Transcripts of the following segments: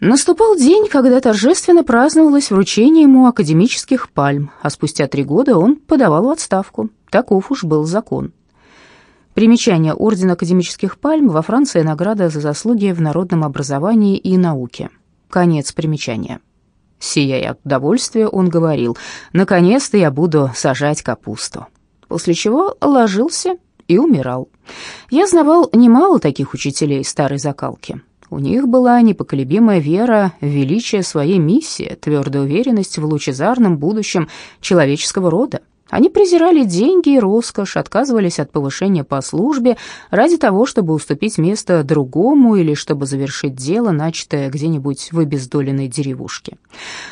Наступал день, когда торжественно праздновалось вручение ему академических пальм, а спустя три года он подавал в отставку. Таков уж был закон. Примечание Ордена академических пальм во Франции награда за заслуги в народном образовании и науке. Конец примечания. Сияя от удовольствия, он говорил, «Наконец-то я буду сажать капусту». После чего ложился и умирал. Я знавал немало таких учителей старой закалки. У них была непоколебимая вера в величие своей миссии, твердая уверенность в лучезарном будущем человеческого рода. Они презирали деньги и роскошь, отказывались от повышения по службе ради того, чтобы уступить место другому или чтобы завершить дело, начатое где-нибудь в обездоленной деревушке.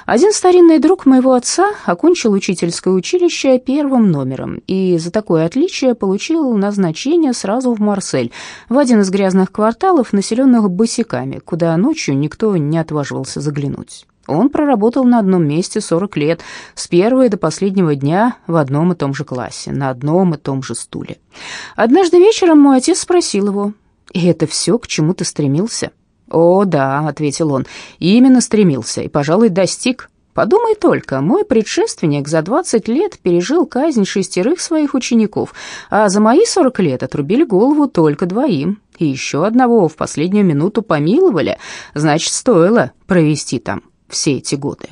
Один старинный друг моего отца окончил учительское училище первым номером и за такое отличие получил назначение сразу в Марсель, в один из грязных кварталов, населенных босиками, куда ночью никто не отваживался заглянуть. Он проработал на одном месте 40 лет, с первого до последнего дня в одном и том же классе, на одном и том же стуле. Однажды вечером мой отец спросил его, «И это все, к чему ты стремился?» «О, да», — ответил он, — «именно стремился и, пожалуй, достиг». Подумай только, мой предшественник за 20 лет пережил казнь шестерых своих учеников, а за мои 40 лет отрубили голову только двоим, и еще одного в последнюю минуту помиловали, значит, стоило провести там все эти годы.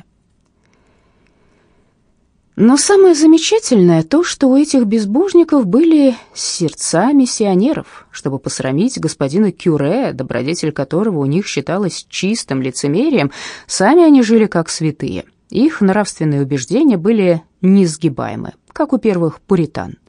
Но самое замечательное то, что у этих безбожников были сердца миссионеров, чтобы посрамить господина Кюре, добродетель которого у них считалась чистым лицемерием, сами они жили как святые. Их нравственные убеждения были несгибаемы, как у первых пуритан.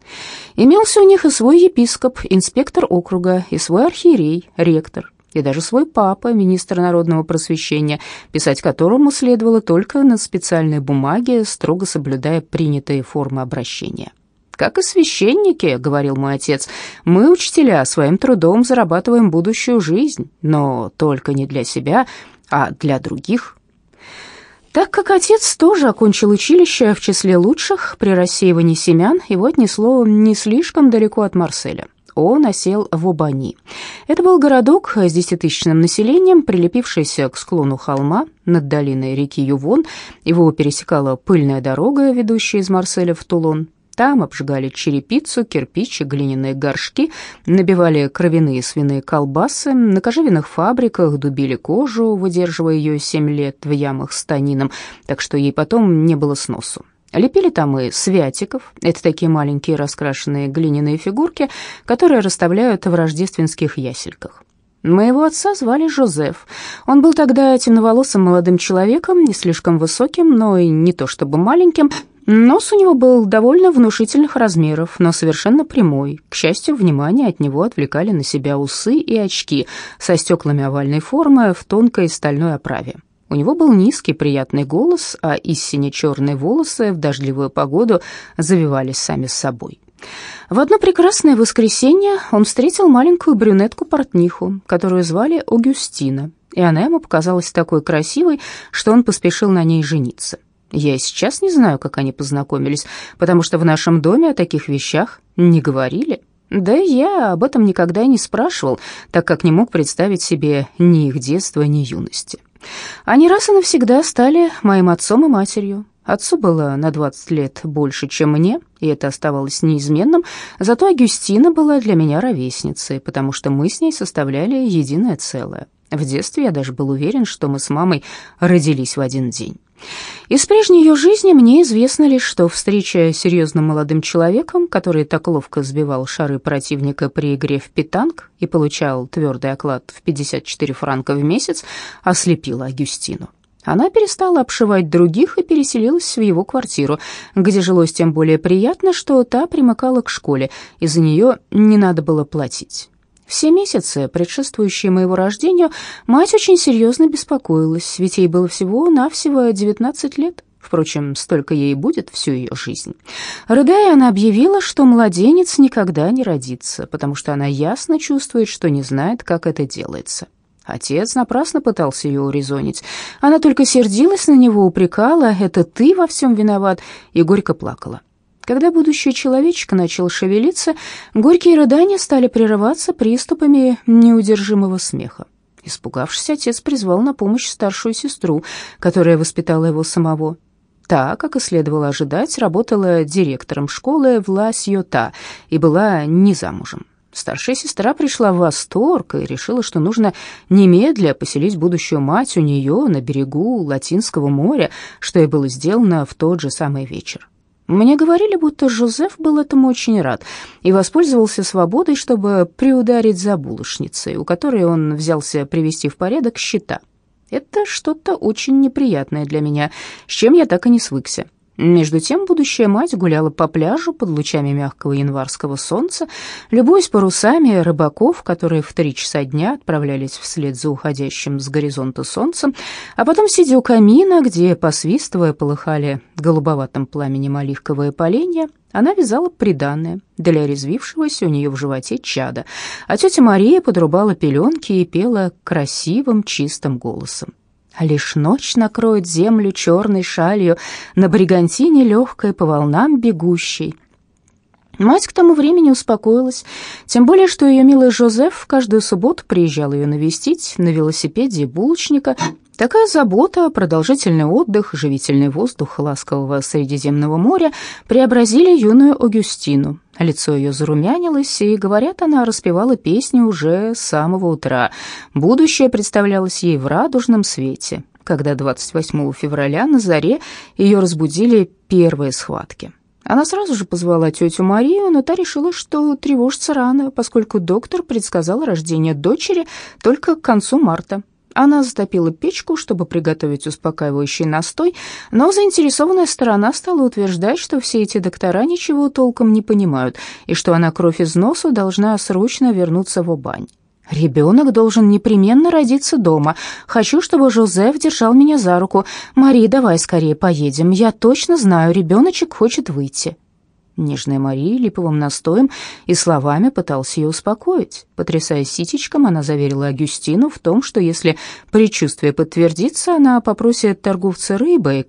Имелся у них и свой епископ, инспектор округа, и свой архиерей, ректор, и даже свой папа, министр народного просвещения, писать которому следовало только на специальной бумаге, строго соблюдая принятые формы обращения. «Как и священники», — говорил мой отец, — «мы, учителя, своим трудом зарабатываем будущую жизнь, но только не для себя, а для других». Так как отец тоже окончил училище в числе лучших при рассеивании семян, его отнесло не слишком далеко от Марселя он осел в Обани. Это был городок с десятитысячным населением, прилепившийся к склону холма над долиной реки Ювон. Его пересекала пыльная дорога, ведущая из Марселя в Тулон. Там обжигали черепицу, кирпич и глиняные горшки, набивали кровяные свиные колбасы, на кожевенных фабриках дубили кожу, выдерживая ее семь лет в ямах с танином, так что ей потом не было сносу. Лепили там и святиков, это такие маленькие раскрашенные глиняные фигурки, которые расставляют в рождественских ясельках. Моего отца звали Жозеф. Он был тогда темноволосым молодым человеком, не слишком высоким, но и не то чтобы маленьким. Нос у него был довольно внушительных размеров, но совершенно прямой. К счастью, внимание от него отвлекали на себя усы и очки со стеклами овальной формы в тонкой стальной оправе. У него был низкий приятный голос, а истине черные волосы в дождливую погоду завивались сами с собой. В одно прекрасное воскресенье он встретил маленькую брюнетку-портниху, которую звали Огюстина, и она ему показалась такой красивой, что он поспешил на ней жениться. Я и сейчас не знаю, как они познакомились, потому что в нашем доме о таких вещах не говорили. Да и я об этом никогда и не спрашивал, так как не мог представить себе ни их детства, ни юности. Они раз и навсегда стали моим отцом и матерью. Отцу было на 20 лет больше, чем мне, и это оставалось неизменным, зато Агюстина была для меня ровесницей, потому что мы с ней составляли единое целое. В детстве я даже был уверен, что мы с мамой родились в один день. Из прежней ее жизни мне известно лишь, что встреча с серьезным молодым человеком, который так ловко сбивал шары противника при игре в питанг и получал твердый оклад в 54 франка в месяц, ослепила Агюстину. Она перестала обшивать других и переселилась в его квартиру, где жилось тем более приятно, что та примыкала к школе, и за нее не надо было платить. Все месяцы, предшествующие моему рождению, мать очень серьезно беспокоилась, ведь ей было всего-навсего 19 лет. Впрочем, столько ей будет всю ее жизнь. Рыдая, она объявила, что младенец никогда не родится, потому что она ясно чувствует, что не знает, как это делается. Отец напрасно пытался ее урезонить. Она только сердилась на него, упрекала, «это ты во всем виноват», и горько плакала. Когда будущий человечек начал шевелиться, горькие рыдания стали прерываться приступами неудержимого смеха. Испугавшись, отец призвал на помощь старшую сестру, которая воспитала его самого. Та, как и следовало ожидать, работала директором школы в Ла-Сьота и была не замужем. Старшая сестра пришла в восторг и решила, что нужно немедля поселить будущую мать у нее на берегу Латинского моря, что и было сделано в тот же самый вечер. Мне говорили, будто Жозеф был этому очень рад и воспользовался свободой, чтобы приударить за булочницей, у которой он взялся привести в порядок счета. Это что-то очень неприятное для меня, с чем я так и не свыкся. Между тем будущая мать гуляла по пляжу под лучами мягкого январского солнца, любуясь парусами рыбаков, которые в три часа дня отправлялись вслед за уходящим с горизонта солнцем, а потом, сидя у камина, где, посвистывая, полыхали голубоватым пламенем оливковые поленья, она вязала приданное для резвившегося у нее в животе чада, а тетя Мария подрубала пеленки и пела красивым чистым голосом. Лишь ночь накроет землю черной шалью, на бригантине легкой по волнам бегущей. Мать к тому времени успокоилась, тем более, что ее милый Жозеф каждую субботу приезжал ее навестить на велосипеде булочника, Такая забота, продолжительный отдых, живительный воздух ласкового Средиземного моря преобразили юную Огюстину. Лицо ее зарумянилось, и, говорят, она распевала песни уже с самого утра. Будущее представлялось ей в радужном свете, когда 28 февраля на заре ее разбудили первые схватки. Она сразу же позвала тетю Марию, но та решила, что тревожится рано, поскольку доктор предсказал рождение дочери только к концу марта. Она затопила печку, чтобы приготовить успокаивающий настой, но заинтересованная сторона стала утверждать, что все эти доктора ничего толком не понимают и что она кровь из носу должна срочно вернуться в Обань. «Ребенок должен непременно родиться дома. Хочу, чтобы Жозеф держал меня за руку. Мари, давай скорее поедем. Я точно знаю, ребеночек хочет выйти». Нежная Мария липовым настоем и словами пыталась ее успокоить. Потрясая ситечком, она заверила Агюстину в том, что если предчувствие подтвердится, она попросит торговца рыбой,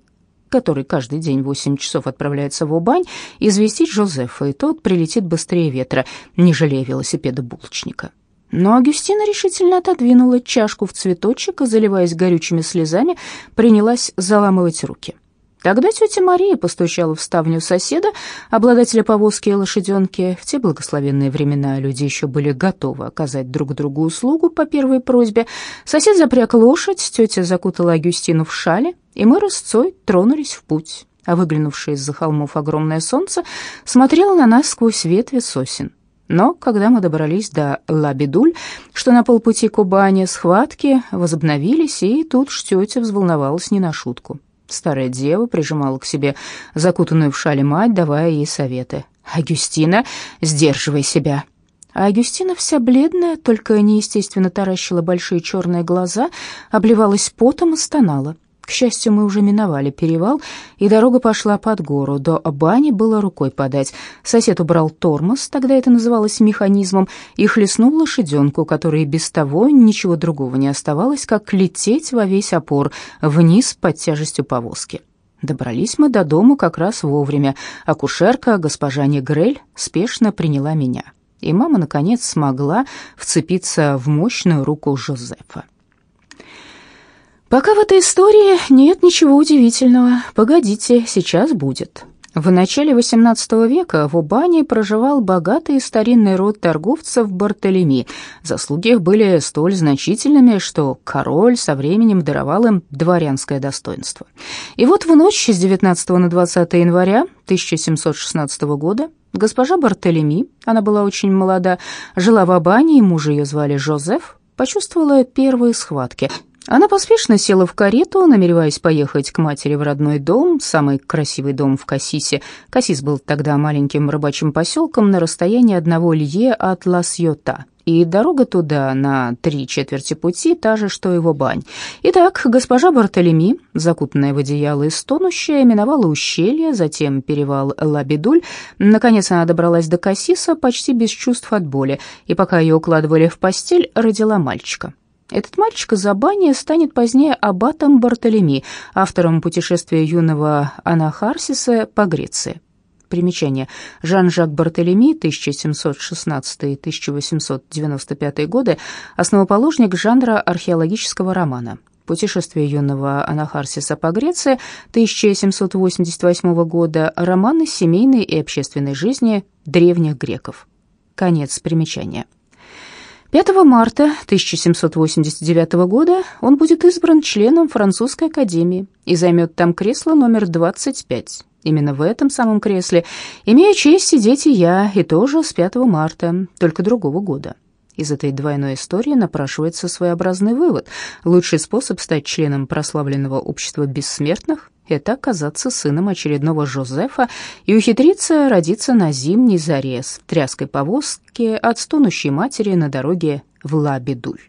который каждый день в восемь часов отправляется в Убань, известить Жозефа, и тот прилетит быстрее ветра, не жалея велосипеда булочника. Но Агюстина решительно отодвинула чашку в цветочек и, заливаясь горючими слезами, принялась заламывать руки. Тогда тетя Мария постучала в ставню соседа, обладателя повозки и лошаденки. В те благословенные времена люди еще были готовы оказать друг другу услугу по первой просьбе. Сосед запряг лошадь, тетя закутала Агюстину в шале, и мы рысцой тронулись в путь. А выглянувшее из-за холмов огромное солнце смотрело на нас сквозь ветви сосен. Но когда мы добрались до Лабидуль, что на полпути Кубани, схватки возобновились, и тут уж тетя взволновалась не на шутку. Старая дева прижимала к себе закутанную в шале мать, давая ей советы. «Агюстина, сдерживай себя!» А Агюстина вся бледная, только неестественно таращила большие черные глаза, обливалась потом и стонала. К счастью, мы уже миновали перевал, и дорога пошла под гору. До бани было рукой подать. Сосед убрал тормоз, тогда это называлось механизмом, и хлестнул лошаденку, которой без того ничего другого не оставалось, как лететь во весь опор вниз под тяжестью повозки. Добрались мы до дома как раз вовремя. Акушерка, госпожа Негрель, спешно приняла меня. И мама, наконец, смогла вцепиться в мощную руку Жозефа. Пока в этой истории нет ничего удивительного. Погодите, сейчас будет. В начале XVIII века в Убане проживал богатый старинный род торговцев Бартолеми. Заслуги их были столь значительными, что король со временем даровал им дворянское достоинство. И вот в ночь с 19 на 20 января 1716 года госпожа Бартолеми, она была очень молода, жила в Абане, и мужа ее звали Жозеф, почувствовала первые схватки – она поспешно села в карету, намереваясь поехать к матери в родной дом, самый красивый дом в Кассисе. Кассис был тогда маленьким рыбачьим поселком на расстоянии одного лье от Лас-Йота, и дорога туда на три четверти пути та же, что его бань. Итак, госпожа Бартолеми, закутанная в одеяло и стонущая, миновала ущелье, затем перевал Лабидуль. Наконец она добралась до Кассиса почти без чувств от боли, и пока ее укладывали в постель, родила мальчика. Этот мальчик из Абания станет позднее аббатом Бартолеми, автором путешествия юного Анахарсиса по Греции. Примечание. Жан-Жак Бартолеми, 1716-1895 годы, основоположник жанра археологического романа. Путешествие юного Анахарсиса по Греции 1788 года, романы семейной и общественной жизни древних греков. Конец примечания. 5 марта 1789 года он будет избран членом французской академии и займет там кресло номер 25. Именно в этом самом кресле имею честь сидеть и я, и тоже с 5 марта, только другого года. Из этой двойной истории напрашивается своеобразный вывод. Лучший способ стать членом прославленного общества бессмертных — это оказаться сыном очередного Жозефа и ухитриться родиться на зимней заре с тряской повозки от стонущей матери на дороге в Лабедуль.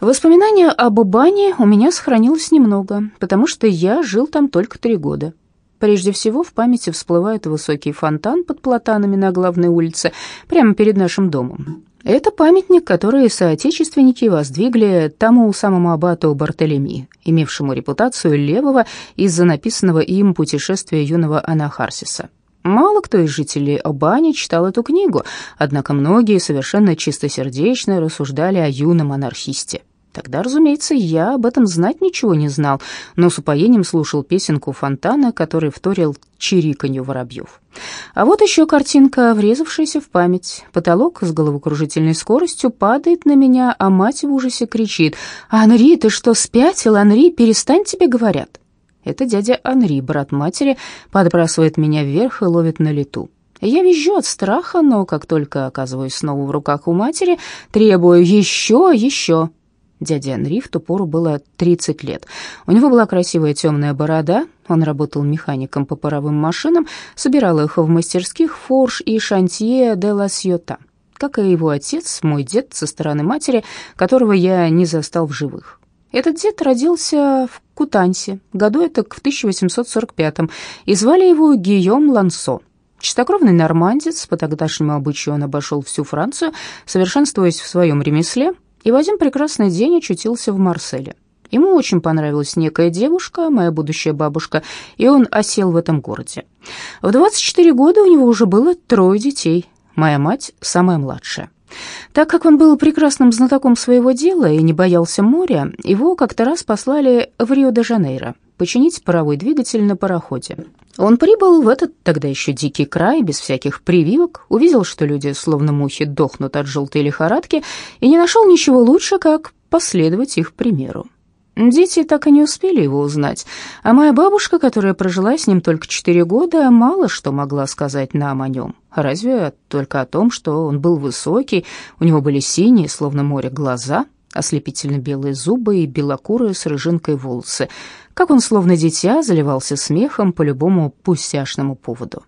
Воспоминания об Убане у меня сохранилось немного, потому что я жил там только три года. Прежде всего в памяти всплывает высокий фонтан под платанами на главной улице, прямо перед нашим домом. Это памятник, который соотечественники воздвигли тому самому аббату Бартолеми, имевшему репутацию левого из-за написанного им путешествия юного Анахарсиса. Мало кто из жителей Обани читал эту книгу, однако многие совершенно чистосердечно рассуждали о юном анархисте. Тогда, разумеется, я об этом знать ничего не знал, но с упоением слушал песенку фонтана, который вторил чириканью воробьев. А вот еще картинка, врезавшаяся в память. Потолок с головокружительной скоростью падает на меня, а мать в ужасе кричит. «Анри, ты что, спятил? Анри, перестань, тебе говорят!» Это дядя Анри, брат матери, подбрасывает меня вверх и ловит на лету. Я визжу от страха, но как только оказываюсь снова в руках у матери, требую «еще, еще!» Дяде Анри в ту пору было 30 лет. У него была красивая темная борода, он работал механиком по паровым машинам, собирал их в мастерских Форш и Шантье де ла Сьота, как и его отец, мой дед со стороны матери, которого я не застал в живых. Этот дед родился в Кутансе, году это в 1845-м, и звали его Гийом Лансо. Чистокровный нормандец, по тогдашнему обычаю он обошел всю Францию, совершенствуясь в своем ремесле, и в один прекрасный день очутился в Марселе. Ему очень понравилась некая девушка, моя будущая бабушка, и он осел в этом городе. В 24 года у него уже было трое детей, моя мать самая младшая. Так как он был прекрасным знатоком своего дела и не боялся моря, его как-то раз послали в Рио-де-Жанейро починить паровой двигатель на пароходе. Он прибыл в этот тогда еще дикий край, без всяких прививок, увидел, что люди, словно мухи, дохнут от желтой лихорадки, и не нашел ничего лучше, как последовать их примеру. Дети так и не успели его узнать, а моя бабушка, которая прожила с ним только четыре года, мало что могла сказать нам о нем, разве только о том, что он был высокий, у него были синие, словно море, глаза, ослепительно белые зубы и белокурые с рыжинкой волосы, как он, словно дитя, заливался смехом по любому пустяшному поводу.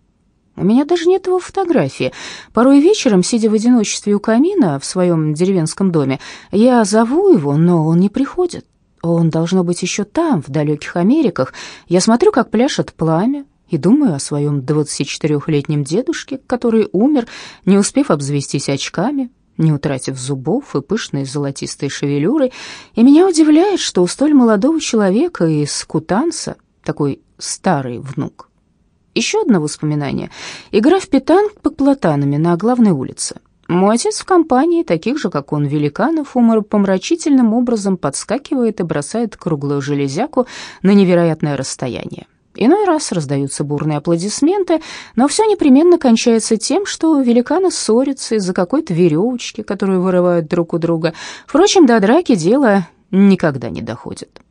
У меня даже нет его фотографии. Порой вечером, сидя в одиночестве у камина в своем деревенском доме, я зову его, но он не приходит. Он должно быть еще там, в далеких Америках. Я смотрю, как пляшет пламя, и думаю о своем 24-летнем дедушке, который умер, не успев обзавестись очками, не утратив зубов и пышной золотистой шевелюры, и меня удивляет, что у столь молодого человека из Кутанса такой старый внук. Еще одно воспоминание. Игра в питанг под платанами на главной улице. Мой отец в компании таких же, как он, великанов, умопомрачительным образом подскакивает и бросает круглую железяку на невероятное расстояние. Иной раз раздаются бурные аплодисменты, но все непременно кончается тем, что великаны ссорятся из-за какой-то веревочки, которую вырывают друг у друга. Впрочем, до драки дело никогда не доходит.